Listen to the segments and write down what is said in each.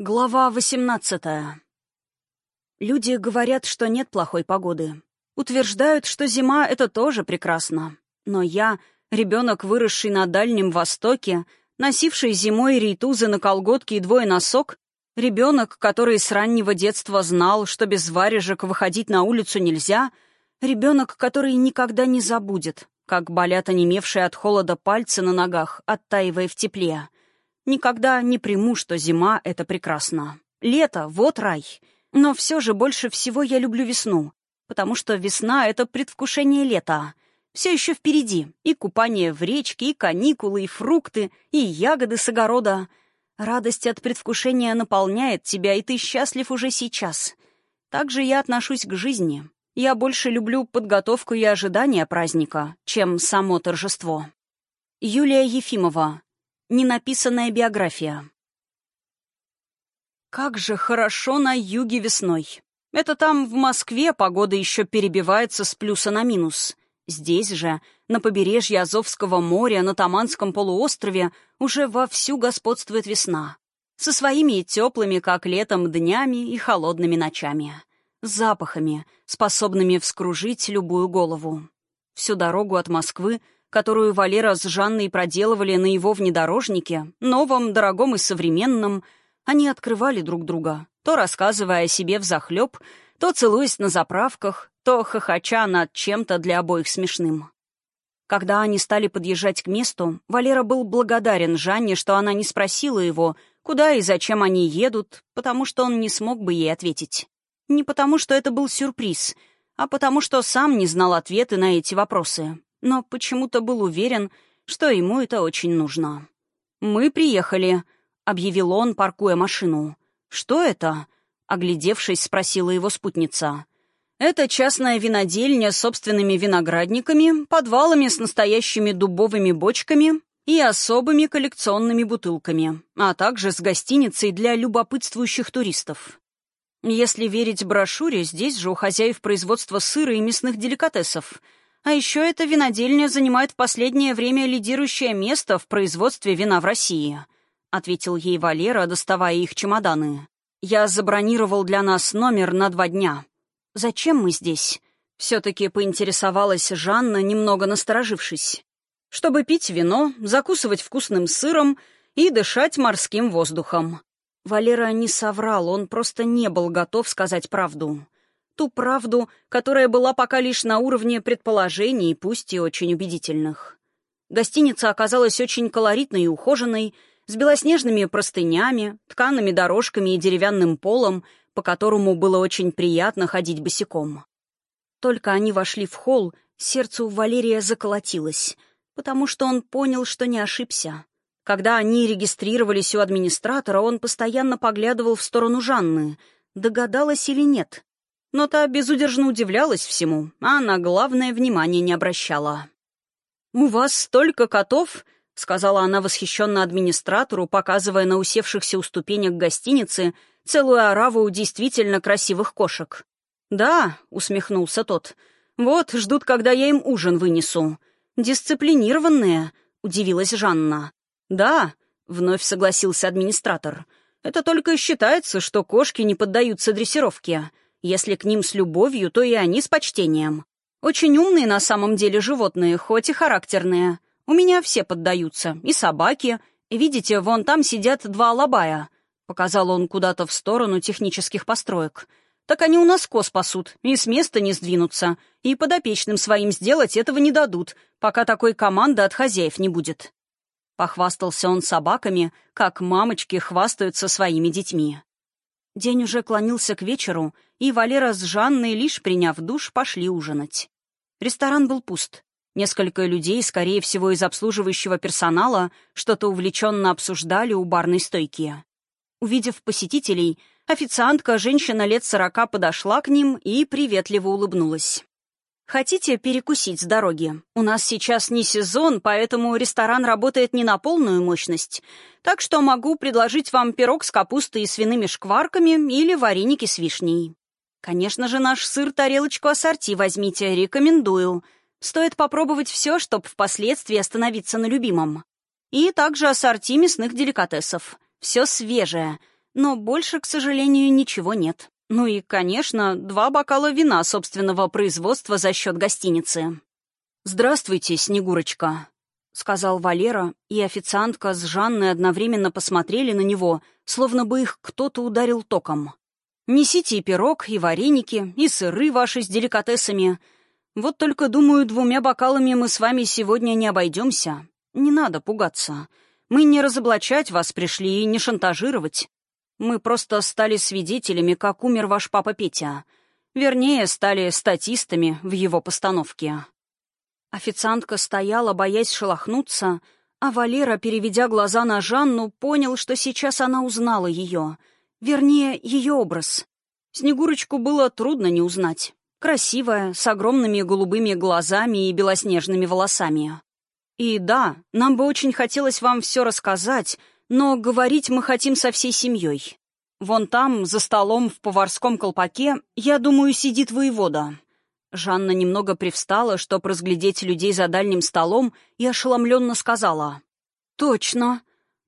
Глава 18 Люди говорят, что нет плохой погоды. Утверждают, что зима — это тоже прекрасно. Но я, ребенок, выросший на Дальнем Востоке, носивший зимой рейтузы на колготки и двое носок, ребенок, который с раннего детства знал, что без варежек выходить на улицу нельзя, ребенок, который никогда не забудет, как болят онемевшие от холода пальцы на ногах, оттаивая в тепле — Никогда не приму, что зима — это прекрасно. Лето — вот рай. Но все же больше всего я люблю весну, потому что весна — это предвкушение лета. Все еще впереди. И купание в речке, и каникулы, и фрукты, и ягоды с огорода. Радость от предвкушения наполняет тебя, и ты счастлив уже сейчас. Так же я отношусь к жизни. Я больше люблю подготовку и ожидание праздника, чем само торжество. Юлия Ефимова. Ненаписанная биография. Как же хорошо на юге весной. Это там, в Москве, погода еще перебивается с плюса на минус. Здесь же, на побережье Азовского моря, на Таманском полуострове, уже вовсю господствует весна. Со своими теплыми, как летом, днями и холодными ночами. С запахами, способными вскружить любую голову. Всю дорогу от Москвы которую Валера с Жанной проделывали на его внедорожнике, новом, дорогом и современном, они открывали друг друга, то рассказывая о себе взахлеб, то целуясь на заправках, то хохоча над чем-то для обоих смешным. Когда они стали подъезжать к месту, Валера был благодарен Жанне, что она не спросила его, куда и зачем они едут, потому что он не смог бы ей ответить. Не потому, что это был сюрприз, а потому, что сам не знал ответы на эти вопросы но почему-то был уверен, что ему это очень нужно. «Мы приехали», — объявил он, паркуя машину. «Что это?» — оглядевшись, спросила его спутница. «Это частная винодельня с собственными виноградниками, подвалами с настоящими дубовыми бочками и особыми коллекционными бутылками, а также с гостиницей для любопытствующих туристов. Если верить брошюре, здесь же у хозяев производства сыра и мясных деликатесов — а еще эта винодельня занимает в последнее время лидирующее место в производстве вина в России», — ответил ей Валера, доставая их чемоданы. «Я забронировал для нас номер на два дня. Зачем мы здесь?» Все-таки поинтересовалась Жанна, немного насторожившись. «Чтобы пить вино, закусывать вкусным сыром и дышать морским воздухом». Валера не соврал, он просто не был готов сказать правду ту правду, которая была пока лишь на уровне предположений, пусть и очень убедительных. Гостиница оказалась очень колоритной и ухоженной, с белоснежными простынями, ткаными дорожками и деревянным полом, по которому было очень приятно ходить босиком. Только они вошли в холл, сердце у Валерия заколотилось, потому что он понял, что не ошибся. Когда они регистрировались у администратора, он постоянно поглядывал в сторону Жанны, догадалась или нет но та безудержно удивлялась всему, а на главное внимание не обращала. «У вас столько котов!» — сказала она восхищенно администратору, показывая на усевшихся у ступенек гостиницы целую ораву действительно красивых кошек. «Да», — усмехнулся тот, — «вот, ждут, когда я им ужин вынесу». «Дисциплинированные», — удивилась Жанна. «Да», — вновь согласился администратор, — «это только считается, что кошки не поддаются дрессировке». Если к ним с любовью, то и они с почтением. Очень умные на самом деле животные, хоть и характерные. У меня все поддаются, и собаки. Видите, вон там сидят два алабая. Показал он куда-то в сторону технических построек. Так они у нас коз пасут, и с места не сдвинутся. И подопечным своим сделать этого не дадут, пока такой команды от хозяев не будет. Похвастался он собаками, как мамочки хвастаются своими детьми. День уже клонился к вечеру, и Валера с Жанной, лишь приняв душ, пошли ужинать. Ресторан был пуст. Несколько людей, скорее всего, из обслуживающего персонала, что-то увлеченно обсуждали у барной стойки. Увидев посетителей, официантка, женщина лет сорока, подошла к ним и приветливо улыбнулась. Хотите перекусить с дороги? У нас сейчас не сезон, поэтому ресторан работает не на полную мощность. Так что могу предложить вам пирог с капустой и свиными шкварками или вареники с вишней. Конечно же, наш сыр тарелочку ассорти возьмите, рекомендую. Стоит попробовать все, чтобы впоследствии остановиться на любимом. И также ассорти мясных деликатесов. Все свежее. но больше, к сожалению, ничего нет. Ну и, конечно, два бокала вина собственного производства за счет гостиницы. «Здравствуйте, Снегурочка», — сказал Валера, и официантка с Жанной одновременно посмотрели на него, словно бы их кто-то ударил током. «Несите и пирог, и вареники, и сыры ваши с деликатесами. Вот только, думаю, двумя бокалами мы с вами сегодня не обойдемся. Не надо пугаться. Мы не разоблачать вас пришли и не шантажировать. Мы просто стали свидетелями, как умер ваш папа Петя. Вернее, стали статистами в его постановке. Официантка стояла, боясь шелохнуться, а Валера, переведя глаза на Жанну, понял, что сейчас она узнала ее. Вернее, ее образ. Снегурочку было трудно не узнать. Красивая, с огромными голубыми глазами и белоснежными волосами. И да, нам бы очень хотелось вам все рассказать, но говорить мы хотим со всей семьей. Вон там, за столом в поварском колпаке, я думаю, сидит воевода». Жанна немного привстала, чтобы разглядеть людей за дальним столом, и ошеломленно сказала. «Точно.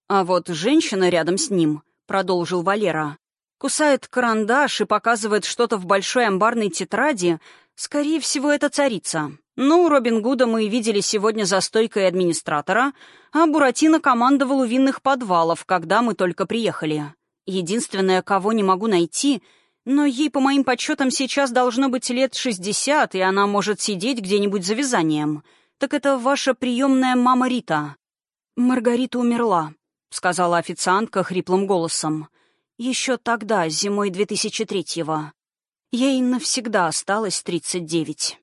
А вот женщина рядом с ним», — продолжил Валера, кусает карандаш и показывает что-то в большой амбарной тетради, скорее всего, это царица. Ну, Робин Гуда мы видели сегодня за стойкой администратора, а Буратино командовал у винных подвалов, когда мы только приехали. Единственное, кого не могу найти, но ей, по моим подсчетам, сейчас должно быть лет шестьдесят, и она может сидеть где-нибудь за вязанием. Так это ваша приемная мама Рита. Маргарита умерла, — сказала официантка хриплым голосом. Еще тогда, зимой 2003-го. Ей навсегда осталось тридцать девять.